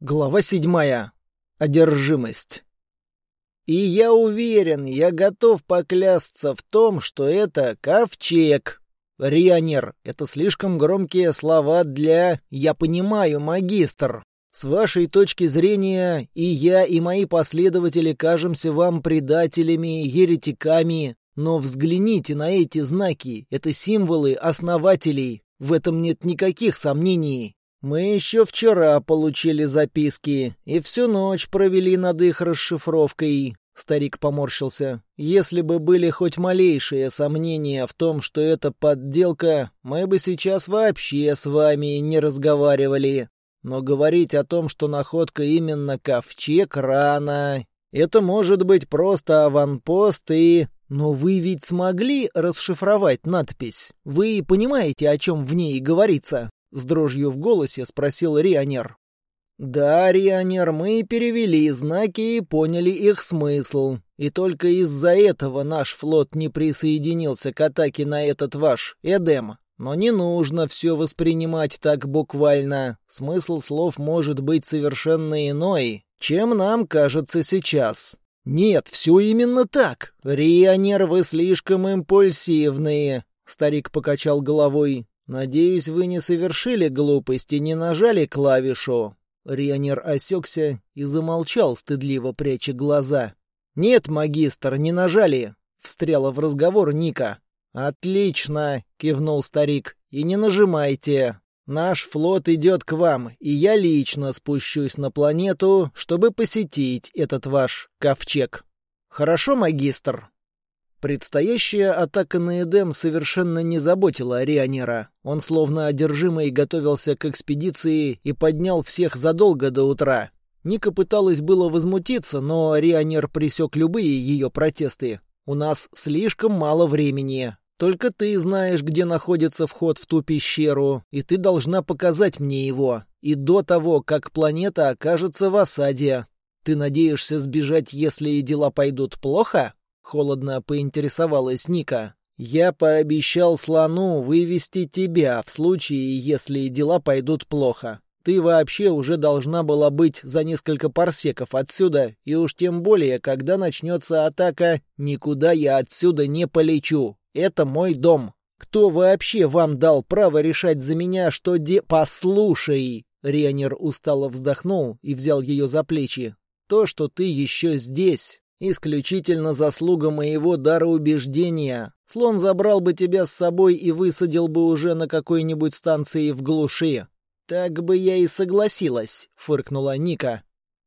Глава седьмая. Одержимость. И я уверен, я готов поклясться в том, что это ковчег. Рионер — это слишком громкие слова для «я понимаю, магистр». С вашей точки зрения, и я, и мои последователи кажемся вам предателями, еретиками, но взгляните на эти знаки, это символы основателей, в этом нет никаких сомнений. Мы еще вчера получили записки и всю ночь провели над их расшифровкой. Старик поморщился. Если бы были хоть малейшие сомнения в том, что это подделка, мы бы сейчас вообще с вами не разговаривали. Но говорить о том, что находка именно ковчег, рано. Это может быть просто аванпост и... Но вы ведь смогли расшифровать надпись? Вы понимаете, о чем в ней говорится? — с дрожью в голосе спросил Рионер. «Да, Рионер, мы перевели знаки и поняли их смысл. И только из-за этого наш флот не присоединился к атаке на этот ваш Эдем. Но не нужно все воспринимать так буквально. Смысл слов может быть совершенно иной, чем нам кажется сейчас. Нет, все именно так. Рионер, вы слишком импульсивные. Старик покачал головой. «Надеюсь, вы не совершили глупость и не нажали клавишу». Рионер осекся и замолчал, стыдливо пряча глаза. «Нет, магистр, не нажали», — встряла в разговор Ника. «Отлично», — кивнул старик, — «и не нажимайте. Наш флот идет к вам, и я лично спущусь на планету, чтобы посетить этот ваш ковчег. Хорошо, магистр?» Предстоящая атака на Эдем совершенно не заботила Рионера. Он словно одержимый готовился к экспедиции и поднял всех задолго до утра. Ника пыталась было возмутиться, но Рионер пресек любые ее протесты. «У нас слишком мало времени. Только ты знаешь, где находится вход в ту пещеру, и ты должна показать мне его. И до того, как планета окажется в осаде. Ты надеешься сбежать, если дела пойдут плохо?» Холодно поинтересовалась Ника. «Я пообещал слону вывести тебя в случае, если дела пойдут плохо. Ты вообще уже должна была быть за несколько парсеков отсюда, и уж тем более, когда начнется атака, никуда я отсюда не полечу. Это мой дом. Кто вообще вам дал право решать за меня, что де... Послушай!» Ренер устало вздохнул и взял ее за плечи. «То, что ты еще здесь, Исключительно заслуга моего дара убеждения. Слон забрал бы тебя с собой и высадил бы уже на какой-нибудь станции в глуши. Так бы я и согласилась, фыркнула Ника.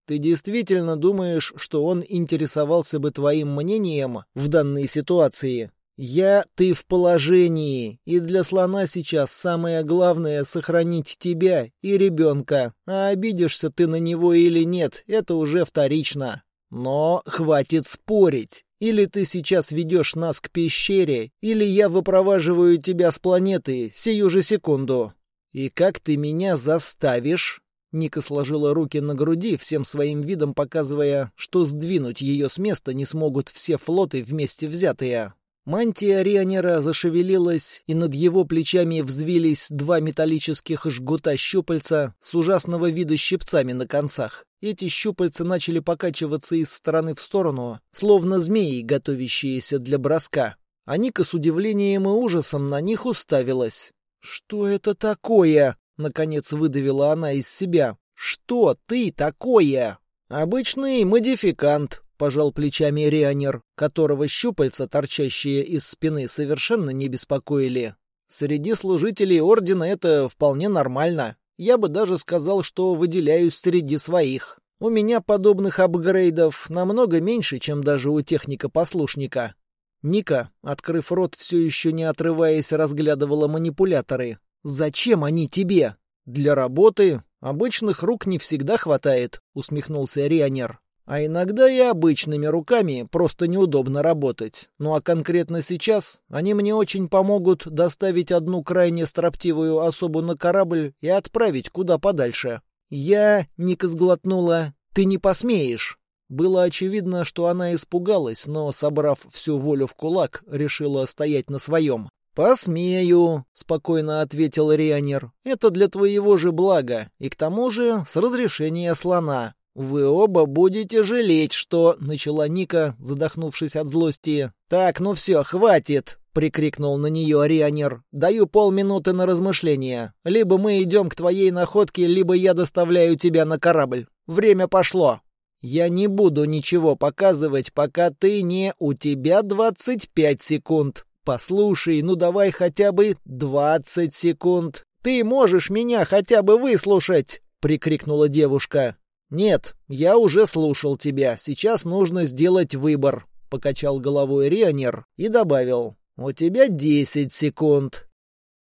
Ты действительно думаешь, что он интересовался бы твоим мнением в данной ситуации? Я, ты в положении, и для слона сейчас самое главное — сохранить тебя и ребенка. А обидишься ты на него или нет, это уже вторично. Но хватит спорить. Или ты сейчас ведешь нас к пещере, или я выпроваживаю тебя с планеты сию же секунду. И как ты меня заставишь?» Ника сложила руки на груди, всем своим видом показывая, что сдвинуть ее с места не смогут все флоты вместе взятые. Мантия Рионера зашевелилась, и над его плечами взвились два металлических жгута щупальца с ужасного вида щипцами на концах. Эти щупальца начали покачиваться из стороны в сторону, словно змеи, готовящиеся для броска. А Ника с удивлением и ужасом на них уставилась. «Что это такое?» — наконец выдавила она из себя. «Что ты такое?» «Обычный модификант», пожал плечами Рионер, которого щупальца, торчащие из спины, совершенно не беспокоили. Среди служителей Ордена это вполне нормально. Я бы даже сказал, что выделяюсь среди своих. У меня подобных апгрейдов намного меньше, чем даже у техника-послушника. Ника, открыв рот, все еще не отрываясь, разглядывала манипуляторы. «Зачем они тебе?» «Для работы. Обычных рук не всегда хватает», — усмехнулся Рионер. А иногда и обычными руками просто неудобно работать. Ну а конкретно сейчас они мне очень помогут доставить одну крайне строптивую особу на корабль и отправить куда подальше. Я, Ника сглотнула, ты не посмеешь. Было очевидно, что она испугалась, но, собрав всю волю в кулак, решила стоять на своем. «Посмею», — спокойно ответил Рианер. «Это для твоего же блага, и к тому же с разрешения слона. Вы оба будете жалеть, что...» — начала Ника, задохнувшись от злости. «Так, ну все, хватит!» — прикрикнул на нее Рианер. «Даю полминуты на размышление. Либо мы идем к твоей находке, либо я доставляю тебя на корабль. Время пошло!» «Я не буду ничего показывать, пока ты не... У тебя двадцать пять секунд!» «Послушай, ну давай хотя бы двадцать секунд. Ты можешь меня хотя бы выслушать!» — прикрикнула девушка. «Нет, я уже слушал тебя. Сейчас нужно сделать выбор», — покачал головой Рионер и добавил. «У тебя десять секунд».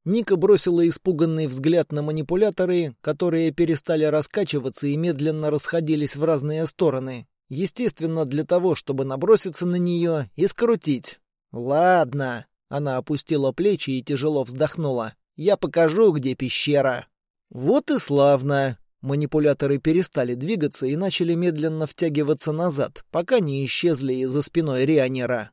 Ника бросила испуганный взгляд на манипуляторы, которые перестали раскачиваться и медленно расходились в разные стороны. Естественно, для того, чтобы наброситься на нее и скрутить. «Ладно». Она опустила плечи и тяжело вздохнула. «Я покажу, где пещера». «Вот и славно». Манипуляторы перестали двигаться и начали медленно втягиваться назад, пока не исчезли из-за спиной Рионера.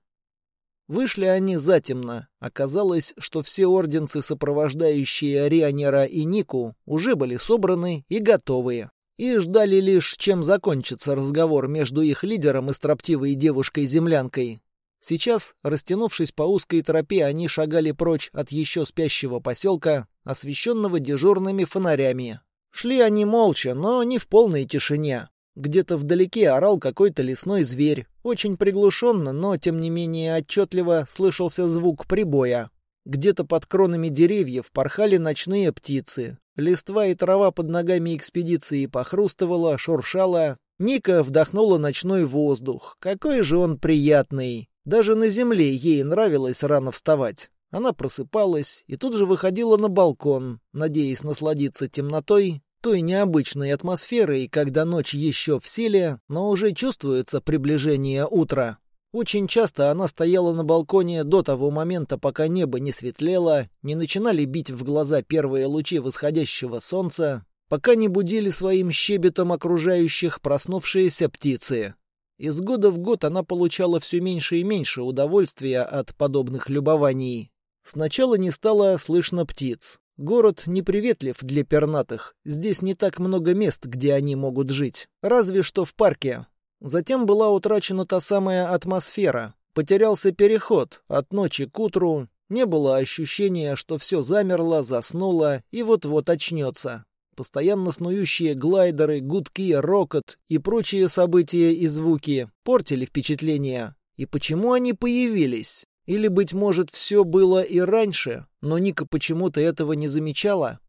Вышли они затемно. Оказалось, что все орденцы, сопровождающие Рионера и Нику, уже были собраны и готовые. И ждали лишь, чем закончится разговор между их лидером и строптивой девушкой-землянкой. Сейчас, растянувшись по узкой тропе, они шагали прочь от еще спящего поселка, освещенного дежурными фонарями. Шли они молча, но не в полной тишине. Где-то вдалеке орал какой-то лесной зверь. Очень приглушенно, но тем не менее отчетливо слышался звук прибоя. Где-то под кронами деревьев порхали ночные птицы. Листва и трава под ногами экспедиции похрустывала, шуршала. Ника вдохнула ночной воздух. Какой же он приятный! Даже на земле ей нравилось рано вставать. Она просыпалась и тут же выходила на балкон, надеясь насладиться темнотой, той необычной атмосферой, когда ночь еще в силе, но уже чувствуется приближение утра. Очень часто она стояла на балконе до того момента, пока небо не светлело, не начинали бить в глаза первые лучи восходящего солнца, пока не будили своим щебетом окружающих проснувшиеся птицы. Из года в год она получала все меньше и меньше удовольствия от подобных любований. Сначала не стало слышно птиц. Город неприветлив для пернатых. Здесь не так много мест, где они могут жить. Разве что в парке. Затем была утрачена та самая атмосфера. Потерялся переход от ночи к утру. Не было ощущения, что все замерло, заснуло и вот-вот очнется. Постоянно снующие глайдеры, гудки, рокот и прочие события и звуки портили впечатление. И почему они появились? Или, быть может, все было и раньше, но Ника почему-то этого не замечала?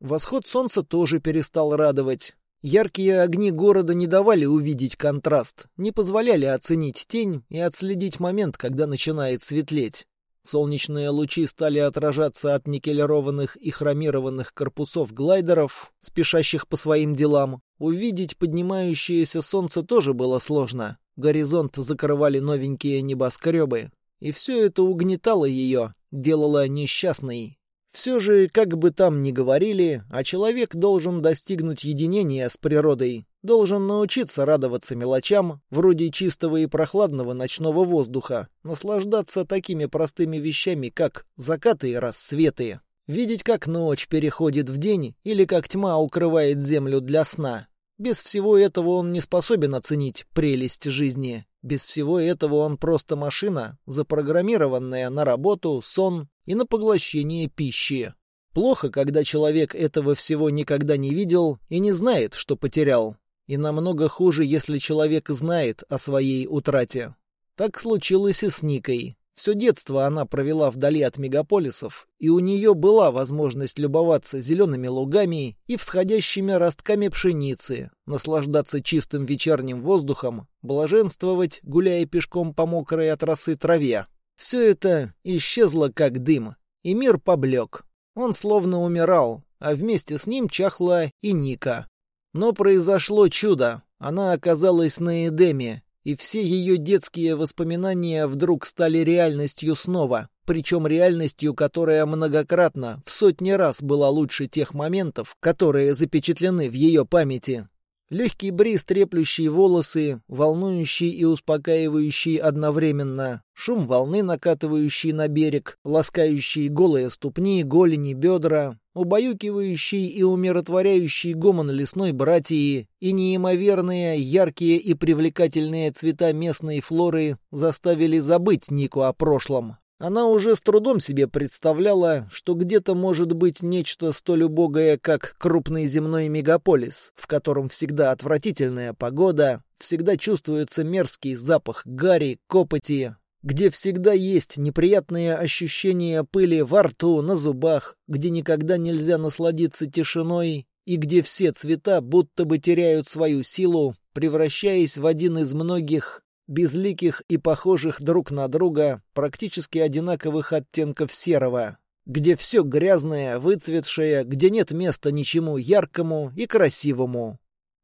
Восход солнца тоже перестал радовать. Яркие огни города не давали увидеть контраст, не позволяли оценить тень и отследить момент, когда начинает светлеть. Солнечные лучи стали отражаться от никелированных и хромированных корпусов глайдеров, спешащих по своим делам. Увидеть поднимающееся солнце тоже было сложно. Горизонт закрывали новенькие небоскребы. И все это угнетало ее, делало несчастной. Все же, как бы там ни говорили, а человек должен достигнуть единения с природой, Должен научиться радоваться мелочам, вроде чистого и прохладного ночного воздуха, наслаждаться такими простыми вещами, как закаты и рассветы, видеть, как ночь переходит в день или как тьма укрывает землю для сна. Без всего этого он не способен оценить прелесть жизни. Без всего этого он просто машина, запрограммированная на работу, сон и на поглощение пищи. Плохо, когда человек этого всего никогда не видел и не знает, что потерял. И намного хуже, если человек знает о своей утрате. Так случилось и с Никой. Все детство она провела вдали от мегаполисов, и у нее была возможность любоваться зелеными лугами и всходящими ростками пшеницы, наслаждаться чистым вечерним воздухом, блаженствовать, гуляя пешком по мокрой от росы траве. Все это исчезло как дым, и мир поблек. Он словно умирал, а вместе с ним чахла и Ника. Но произошло чудо. Она оказалась на Эдеме, и все ее детские воспоминания вдруг стали реальностью снова, причем реальностью, которая многократно, в сотни раз была лучше тех моментов, которые запечатлены в ее памяти. Легкий бриз, треплющий волосы, волнующий и успокаивающий одновременно. Шум волны, накатывающий на берег, ласкающий голые ступни, голени, бедра, убаюкивающий и умиротворяющий гомон лесной братьи и неимоверные, яркие и привлекательные цвета местной флоры заставили забыть Нику о прошлом. Она уже с трудом себе представляла, что где-то может быть нечто столь убогое, как крупный земной мегаполис, в котором всегда отвратительная погода, всегда чувствуется мерзкий запах гари, копоти, где всегда есть неприятные ощущения пыли во рту, на зубах, где никогда нельзя насладиться тишиной и где все цвета будто бы теряют свою силу, превращаясь в один из многих безликих и похожих друг на друга, практически одинаковых оттенков серого, где все грязное, выцветшее, где нет места ничему яркому и красивому.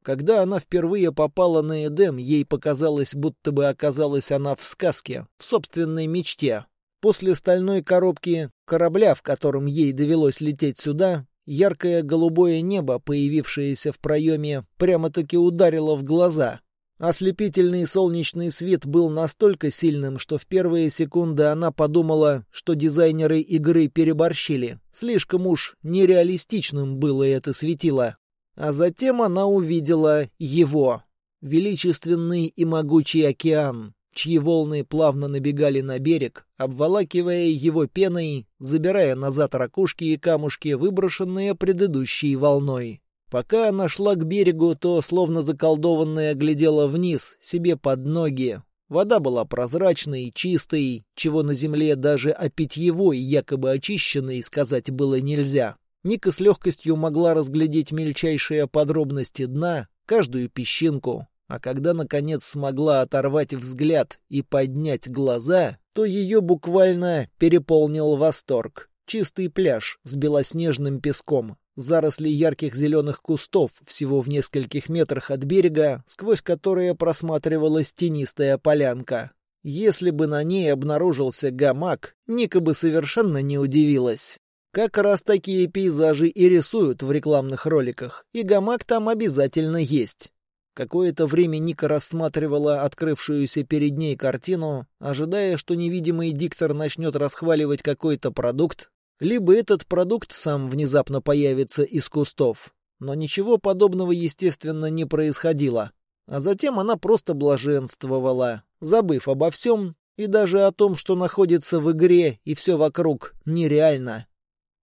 Когда она впервые попала на Эдем, ей показалось, будто бы оказалась она в сказке, в собственной мечте. После стальной коробки корабля, в котором ей довелось лететь сюда, яркое голубое небо, появившееся в проеме, прямо-таки ударило в глаза — Ослепительный солнечный свет был настолько сильным, что в первые секунды она подумала, что дизайнеры игры переборщили. Слишком уж нереалистичным было это светило. А затем она увидела его. Величественный и могучий океан, чьи волны плавно набегали на берег, обволакивая его пеной, забирая назад ракушки и камушки, выброшенные предыдущей волной. Пока она шла к берегу, то, словно заколдованная, глядела вниз, себе под ноги. Вода была прозрачной, чистой, чего на земле даже о питьевой, якобы очищенной, сказать было нельзя. Ника с легкостью могла разглядеть мельчайшие подробности дна, каждую песчинку. А когда, наконец, смогла оторвать взгляд и поднять глаза, то ее буквально переполнил восторг. Чистый пляж с белоснежным песком, заросли ярких зеленых кустов всего в нескольких метрах от берега, сквозь которые просматривалась тенистая полянка. Если бы на ней обнаружился гамак, Ника бы совершенно не удивилась. Как раз такие пейзажи и рисуют в рекламных роликах, и гамак там обязательно есть. Какое-то время Ника рассматривала открывшуюся перед ней картину, ожидая, что невидимый диктор начнет расхваливать какой-то продукт, либо этот продукт сам внезапно появится из кустов. Но ничего подобного, естественно, не происходило. А затем она просто блаженствовала, забыв обо всем и даже о том, что находится в игре и все вокруг нереально.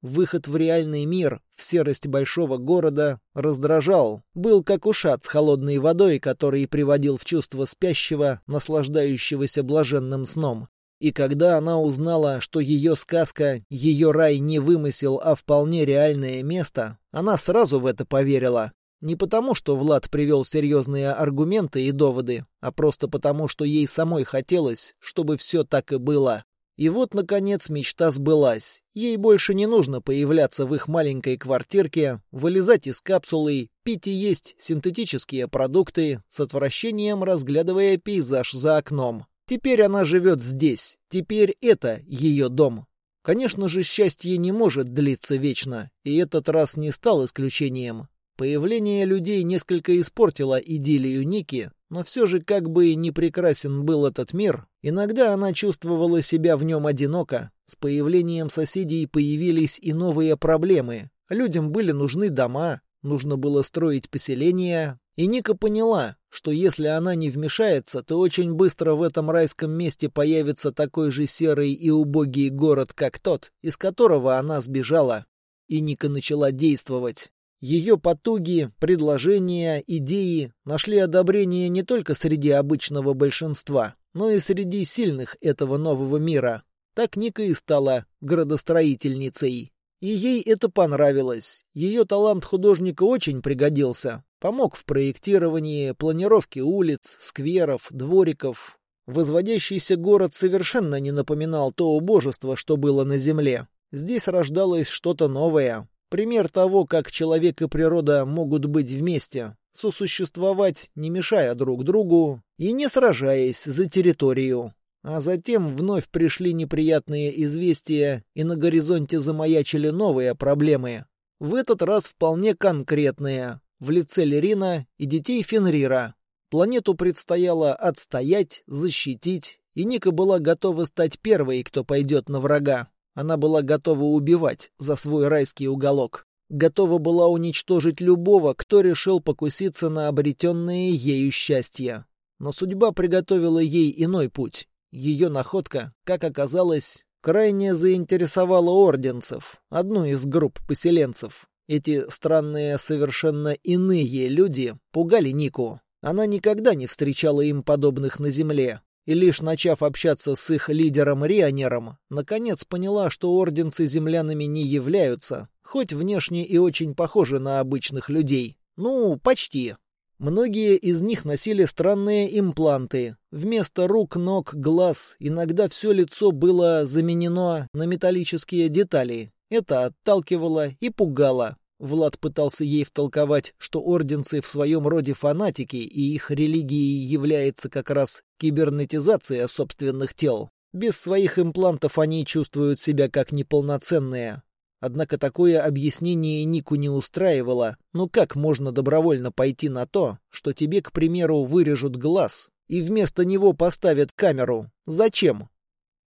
Выход в реальный мир, в серость большого города, раздражал. Был как ушат с холодной водой, который приводил в чувство спящего, наслаждающегося блаженным сном. И когда она узнала, что ее сказка, ее рай не вымысел, а вполне реальное место, она сразу в это поверила. Не потому, что Влад привел серьезные аргументы и доводы, а просто потому, что ей самой хотелось, чтобы все так и было. И вот, наконец, мечта сбылась. Ей больше не нужно появляться в их маленькой квартирке, вылезать из капсулы, пить и есть синтетические продукты, с отвращением разглядывая пейзаж за окном. Теперь она живет здесь. Теперь это ее дом. Конечно же, счастье не может длиться вечно, и этот раз не стал исключением. Появление людей несколько испортило идиллию Ники, но все же как бы не прекрасен был этот мир, иногда она чувствовала себя в нем одиноко. С появлением соседей появились и новые проблемы. Людям были нужны дома, нужно было строить поселения, и Ника поняла, что если она не вмешается, то очень быстро в этом райском месте появится такой же серый и убогий город, как тот, из которого она сбежала. И Ника начала действовать. Ее потуги, предложения, идеи нашли одобрение не только среди обычного большинства, но и среди сильных этого нового мира. Так Ника и стала градостроительницей. И ей это понравилось. Ее талант художника очень пригодился. Помог в проектировании, планировке улиц, скверов, двориков. Возводящийся город совершенно не напоминал то убожество, что было на земле. Здесь рождалось что-то новое. Пример того, как человек и природа могут быть вместе, сосуществовать, не мешая друг другу и не сражаясь за территорию. А затем вновь пришли неприятные известия, и на горизонте замаячили новые проблемы. В этот раз вполне конкретные. в лице Лерина и детей Фенрира. Планету предстояло отстоять, защитить, и Ника была готова стать первой, кто пойдет на врага. Она была готова убивать за свой райский уголок. Готова была уничтожить любого, кто решил покуситься на обретенное ею счастье. Но судьба приготовила ей иной путь. Ее находка, как оказалось, крайне заинтересовала орденцев, одну из групп поселенцев. Эти странные, совершенно иные люди пугали Нику. Она никогда не встречала им подобных на земле. И лишь начав общаться с их лидером Рионером, наконец поняла, что орденцы землянами не являются, хоть внешне и очень похожи на обычных людей. Ну, почти. Многие из них носили странные импланты. Вместо рук, ног, глаз иногда все лицо было заменено на металлические детали. Это отталкивало и пугало. Влад пытался ей втолковать, что орденцы в своем роде фанатики, и их религией является как раз кибернетизация собственных тел. Без своих имплантов они чувствуют себя как неполноценные, Однако такое объяснение Нику не устраивало. Но как можно добровольно пойти на то, что тебе, к примеру, вырежут глаз и вместо него поставят камеру? Зачем?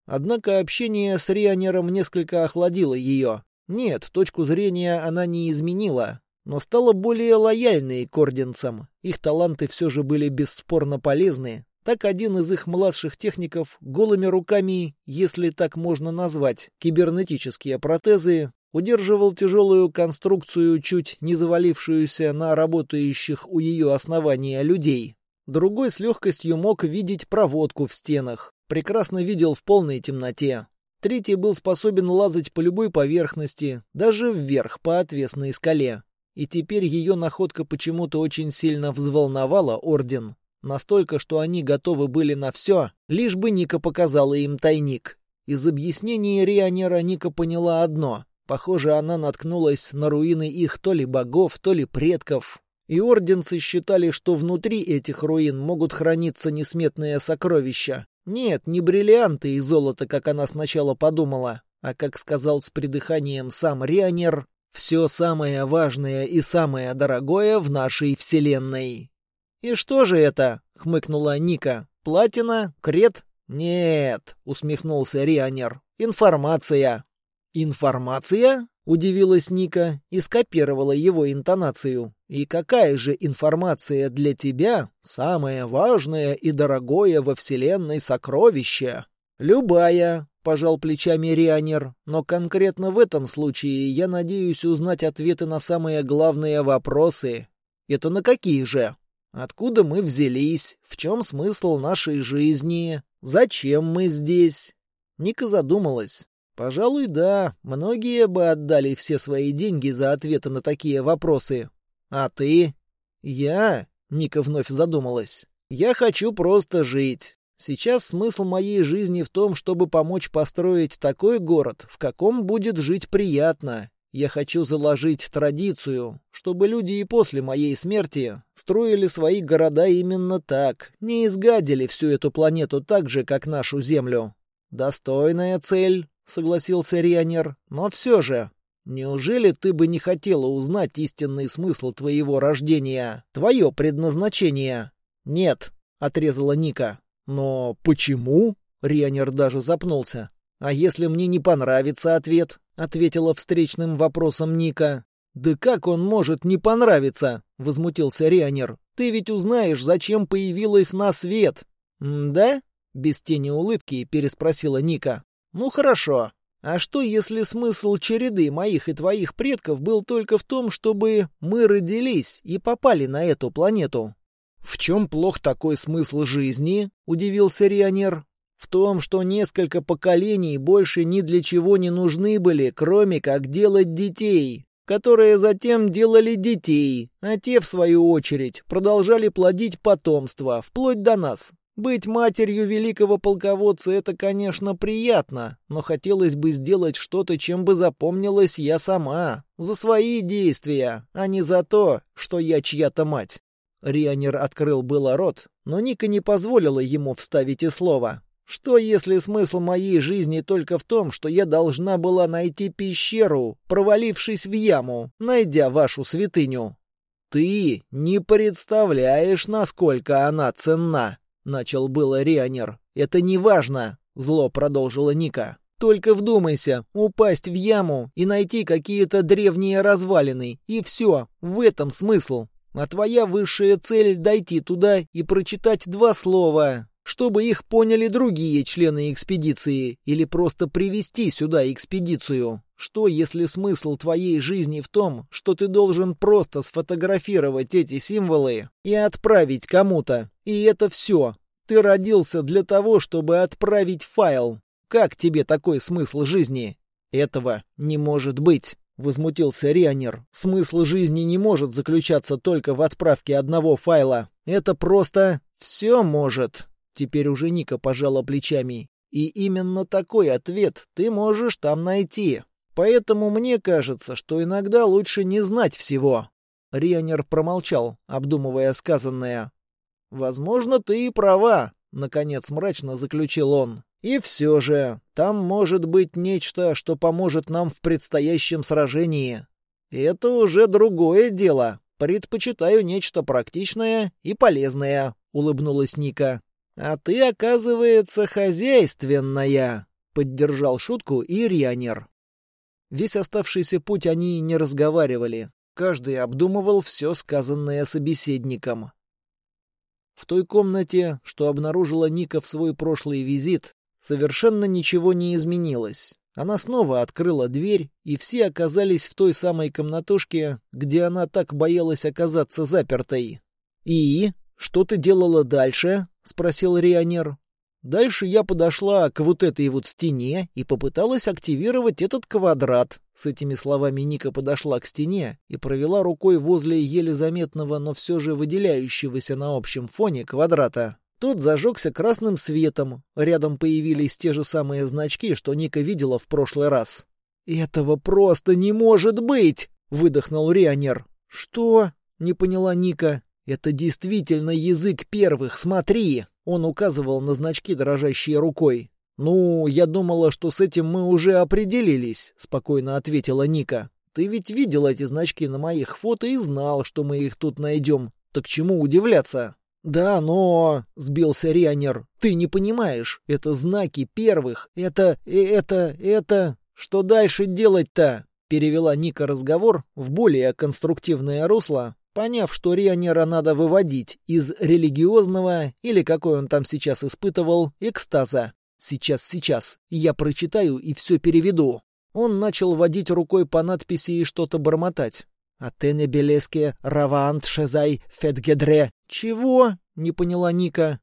Однако общение с Рионером несколько охладило ее. Нет, точку зрения она не изменила, но стала более лояльной к орденцам. Их таланты все же были бесспорно полезны. Так один из их младших техников голыми руками, если так можно назвать, кибернетические протезы, удерживал тяжелую конструкцию, чуть не завалившуюся на работающих у ее основания людей. Другой с легкостью мог видеть проводку в стенах, прекрасно видел в полной темноте. Третий был способен лазать по любой поверхности, даже вверх по отвесной скале. И теперь ее находка почему-то очень сильно взволновала Орден. Настолько, что они готовы были на все, лишь бы Ника показала им тайник. Из объяснения Рионера Ника поняла одно. Похоже, она наткнулась на руины их то ли богов, то ли предков. И орденцы считали, что внутри этих руин могут храниться несметные сокровища. Нет, не бриллианты и золото, как она сначала подумала, а, как сказал с придыханием сам Рионер, все самое важное и самое дорогое в нашей вселенной. «И что же это?» — хмыкнула Ника. «Платина? Крет?» «Нет», — усмехнулся Рионер. «Информация. «Информация?» — удивилась Ника и скопировала его интонацию. «И какая же информация для тебя самое важное и дорогое во Вселенной сокровище?» «Любая», — пожал плечами Рианер, «но конкретно в этом случае я надеюсь узнать ответы на самые главные вопросы. Это на какие же? Откуда мы взялись? В чем смысл нашей жизни? Зачем мы здесь?» Ника задумалась. Пожалуй, да. Многие бы отдали все свои деньги за ответы на такие вопросы. А ты? Я? Ника вновь задумалась. Я хочу просто жить. Сейчас смысл моей жизни в том, чтобы помочь построить такой город, в каком будет жить приятно. Я хочу заложить традицию, чтобы люди и после моей смерти строили свои города именно так, не изгадили всю эту планету так же, как нашу Землю. Достойная цель, согласился Рионер. Но все же, неужели ты бы не хотела узнать истинный смысл твоего рождения, твое предназначение? Нет, отрезала Ника. Но почему? Рионер даже запнулся. А если мне не понравится ответ? ответила встречным вопросом Ника. Да как он может не понравиться? возмутился Рионер. Ты ведь узнаешь, зачем появилась на свет. да? Без тени улыбки переспросила Ника. Ну хорошо. А что, если смысл череды моих и твоих предков был только в том, чтобы мы родились и попали на эту планету? В чем плох такой смысл жизни? Удивился Рионер. В том, что несколько поколений больше ни для чего не нужны были, кроме как делать детей, которые затем делали детей, а те, в свою очередь, продолжали плодить потомство, вплоть до нас. Быть матерью великого полководца — это, конечно, приятно, но хотелось бы сделать что-то, чем бы запомнилась я сама. За свои действия, а не за то, что я чья-то мать. Рианер открыл было рот, но Ника не позволила ему вставить и слово. Что если смысл моей жизни только в том, что я должна была найти пещеру, провалившись в яму, найдя вашу святыню? «Ты не представляешь, насколько она ценна», — начал было Рианер. «Это не важно», — зло продолжила Ника. «Только вдумайся, упасть в яму и найти какие-то древние развалины, и все, в этом смысл. А твоя высшая цель — дойти туда и прочитать два слова, чтобы их поняли другие члены экспедиции, или просто привести сюда экспедицию. Что, если смысл твоей жизни в том, что ты должен просто сфотографировать эти символы и отправить кому-то? И это все. Ты родился для того, чтобы отправить файл. Как тебе такой смысл жизни? Этого не может быть. Возмутился Рианер. Смысл жизни не может заключаться только в отправке одного файла. Это просто все может. Теперь уже Ника пожала плечами. И именно такой ответ ты можешь там найти. Поэтому мне кажется, что иногда лучше не знать всего. Рианер промолчал, обдумывая сказанное. «Возможно, ты и права», — наконец мрачно заключил он. «И все же, там может быть нечто, что поможет нам в предстоящем сражении. Это уже другое дело. Предпочитаю нечто практичное и полезное», — улыбнулась Ника. «А ты, оказывается, хозяйственная», — поддержал шутку и Рианер. Весь оставшийся путь они не разговаривали. Каждый обдумывал все сказанное собеседником. В той комнате, что обнаружила Ника в свой прошлый визит, совершенно ничего не изменилось. Она снова открыла дверь, и все оказались в той самой комнатушке, где она так боялась оказаться запертой. «И? Что ты делала дальше?» — спросил Рионер. Дальше я подошла к вот этой вот стене и попыталась активировать этот квадрат. С этими словами Ника подошла к стене и провела рукой возле еле заметного, но все же выделяющегося на общем фоне квадрата. Тот зажегся красным светом. Рядом появились те же самые значки, что Ника видела в прошлый раз. «Этого просто не может быть!» — выдохнул Рионер. «Что?» — не поняла Ника. «Это действительно язык первых, смотри!» Он указывал на значки, дрожащие рукой. «Ну, я думала, что с этим мы уже определились», — спокойно ответила Ника. «Ты ведь видел эти значки на моих фото и знал, что мы их тут найдем. Так чему удивляться?» «Да, но...» — сбился Рианер. «Ты не понимаешь. Это знаки первых. Это... Э, это... это... Что дальше делать-то?» Перевела Ника разговор в более конструктивное русло, Поняв, что Рионера надо выводить из религиозного, или какой он там сейчас испытывал, экстаза. Сейчас, сейчас, я прочитаю и все переведу. Он начал водить рукой по надписи и что-то бормотать. «Атене Белеске Равант Шезай Фетгедре». «Чего?» — не поняла Ника.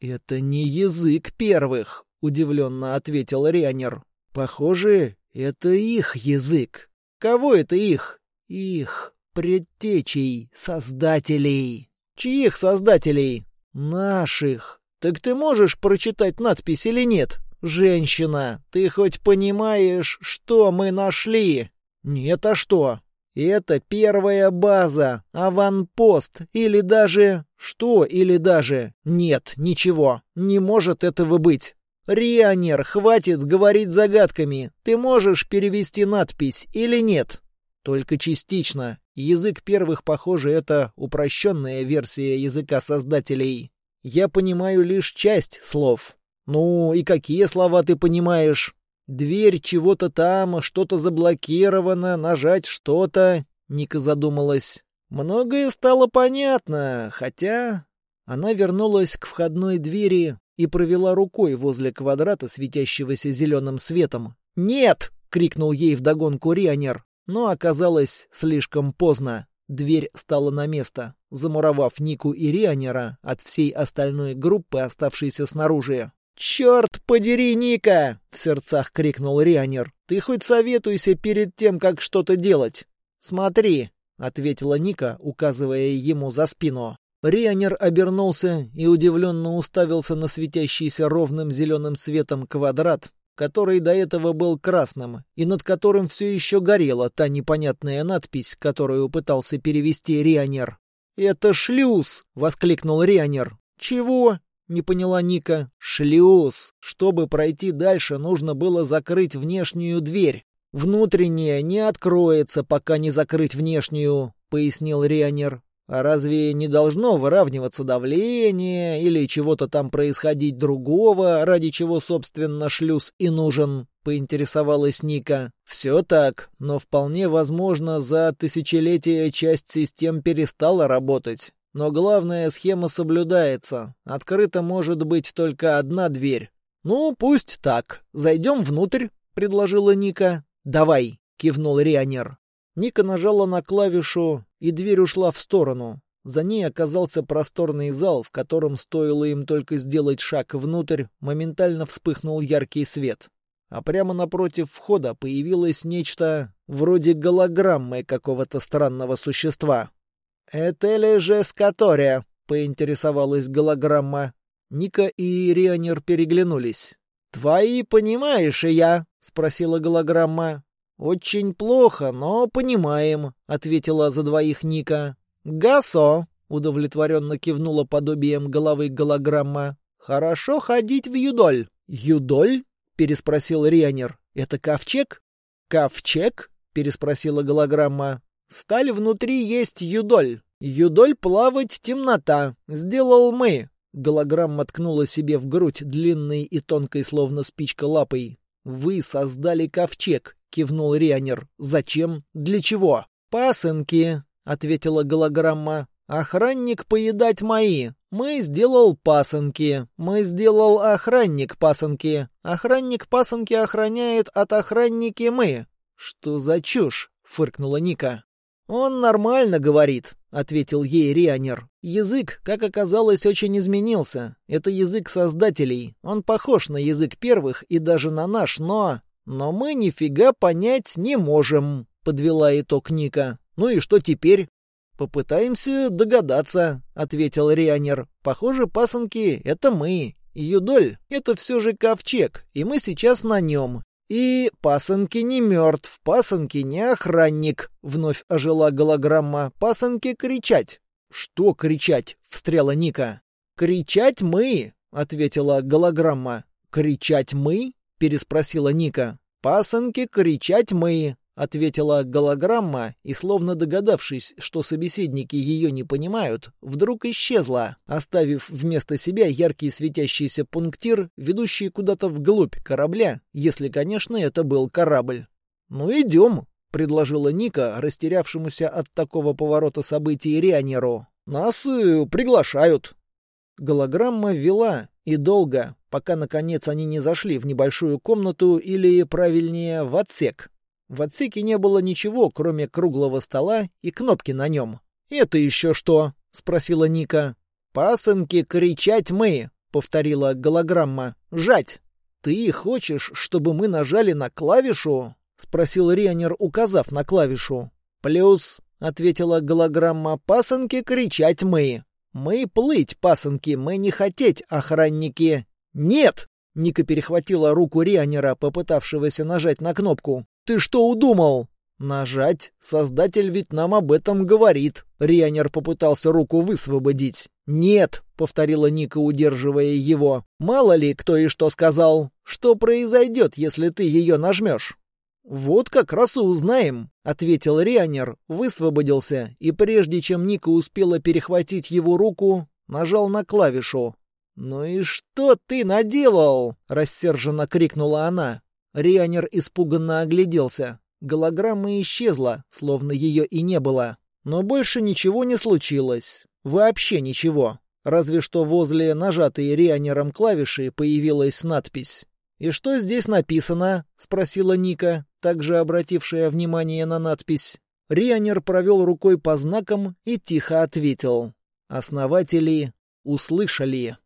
«Это не язык первых», — удивленно ответил Рионер. «Похоже, это их язык». «Кого это их?» «Их» предтечей создателей. Чьих создателей? Наших. Так ты можешь прочитать надпись или нет? Женщина, ты хоть понимаешь, что мы нашли? Нет, а что? Это первая база, аванпост, или даже... Что или даже? Нет, ничего, не может этого быть. Рианер, хватит говорить загадками. Ты можешь перевести надпись или нет? Только частично. Язык первых, похоже, это упрощенная версия языка создателей. Я понимаю лишь часть слов. Ну, и какие слова ты понимаешь? Дверь чего-то там, что-то заблокировано, нажать что-то. Ника задумалась. Многое стало понятно, хотя... Она вернулась к входной двери и провела рукой возле квадрата, светящегося зеленым светом. «Нет!» — крикнул ей вдогонку Рианер. Но оказалось слишком поздно. Дверь стала на место, замуровав Нику и Рианера от всей остальной группы, оставшейся снаружи. «Черт подери, Ника!» — в сердцах крикнул Рианер. «Ты хоть советуйся перед тем, как что-то делать!» «Смотри!» — ответила Ника, указывая ему за спину. Рианер обернулся и удивленно уставился на светящийся ровным зеленым светом квадрат, который до этого был красным, и над которым все еще горела та непонятная надпись, которую пытался перевести Рианер. «Это шлюз!» — воскликнул Рианер. «Чего?» — не поняла Ника. «Шлюз! Чтобы пройти дальше, нужно было закрыть внешнюю дверь. Внутренняя не откроется, пока не закрыть внешнюю», — пояснил Рианер. А разве не должно выравниваться давление или чего-то там происходить другого, ради чего, собственно, шлюз и нужен? Поинтересовалась Ника. Все так, но вполне возможно, за тысячелетия часть систем перестала работать. Но главная схема соблюдается. Открыта может быть только одна дверь. «Ну, пусть так. Зайдем внутрь», — предложила Ника. «Давай», — кивнул Рионер. Ника нажала на клавишу, и дверь ушла в сторону. За ней оказался просторный зал, в котором стоило им только сделать шаг внутрь, моментально вспыхнул яркий свет. А прямо напротив входа появилось нечто вроде голограммы какого-то странного существа. «Это же Скатория?» — поинтересовалась голограмма. Ника и Рионер переглянулись. «Твои понимаешь и я?» — спросила голограмма. «Очень плохо, но понимаем», — ответила за двоих Ника. «Гасо», — удовлетворенно кивнула подобием головы голограмма. «Хорошо ходить в юдоль». «Юдоль?» — переспросил Рионер. «Это ковчег?» «Ковчег?» — переспросила голограмма. «Сталь внутри есть юдоль. Юдоль плавать темнота. Сделал мы». Голограмма ткнула себе в грудь длинной и тонкой, словно спичка лапой. «Вы создали ковчег», — кивнул Рианер. «Зачем? Для чего?» «Пасынки», — ответила голограмма. «Охранник поедать мои. Мы сделал пасынки. Мы сделал охранник пасынки. Охранник пасынки охраняет от охранники мы». «Что за чушь?» — фыркнула Ника. «Он нормально говорит», — ответил ей Рианер. «Язык, как оказалось, очень изменился. Это язык создателей. Он похож на язык первых и даже на наш, но... Но мы нифига понять не можем», — подвела итог Ника. «Ну и что теперь?» «Попытаемся догадаться», — ответил Рианер. «Похоже, пасынки — это мы. Юдоль — это все же ковчег, и мы сейчас на нем. «И пасынки не мертв, пасынки не охранник», — вновь ожила голограмма. «Пасынки кричать». «Что кричать?» — встряла Ника. «Кричать мы», — ответила голограмма. «Кричать мы?» — переспросила Ника. «Пасынки кричать мы», ответила голограмма и, словно догадавшись, что собеседники ее не понимают, вдруг исчезла, оставив вместо себя яркий светящийся пунктир, ведущий куда-то вглубь корабля, если, конечно, это был корабль. «Ну, идем», — предложила Ника, растерявшемуся от такого поворота событий Рианеру. «Нас э, приглашают». Голограмма вела, и долго, пока, наконец, они не зашли в небольшую комнату или, правильнее, в отсек. В отсеке не было ничего, кроме круглого стола и кнопки на нем. «Это еще что?» — спросила Ника. «Пасынки кричать мы!» — повторила голограмма. «Жать!» «Ты хочешь, чтобы мы нажали на клавишу?» — спросил Ренер, указав на клавишу. «Плюс», — ответила голограмма, — «пасынки кричать мы». «Мы плыть, пасынки, мы не хотеть, охранники». «Нет!» — Ника перехватила руку Рионера, попытавшегося нажать на кнопку. Ты что удумал? Нажать? Создатель ведь нам об этом говорит. Рианер попытался руку высвободить. Нет, повторила Ника, удерживая его. Мало ли, кто и что сказал. Что произойдет, если ты ее нажмешь? «Вот как раз и узнаем», — ответил Рианер, высвободился, и прежде чем Ника успела перехватить его руку, нажал на клавишу. «Ну и что ты наделал?» — рассерженно крикнула она. Рианер испуганно огляделся. Голограмма исчезла, словно ее и не было. Но больше ничего не случилось. Вообще ничего. Разве что возле нажатой Рианером клавиши появилась надпись. «И что здесь написано?» — спросила Ника, также обратившая внимание на надпись. Рианер провел рукой по знакам и тихо ответил. «Основатели услышали».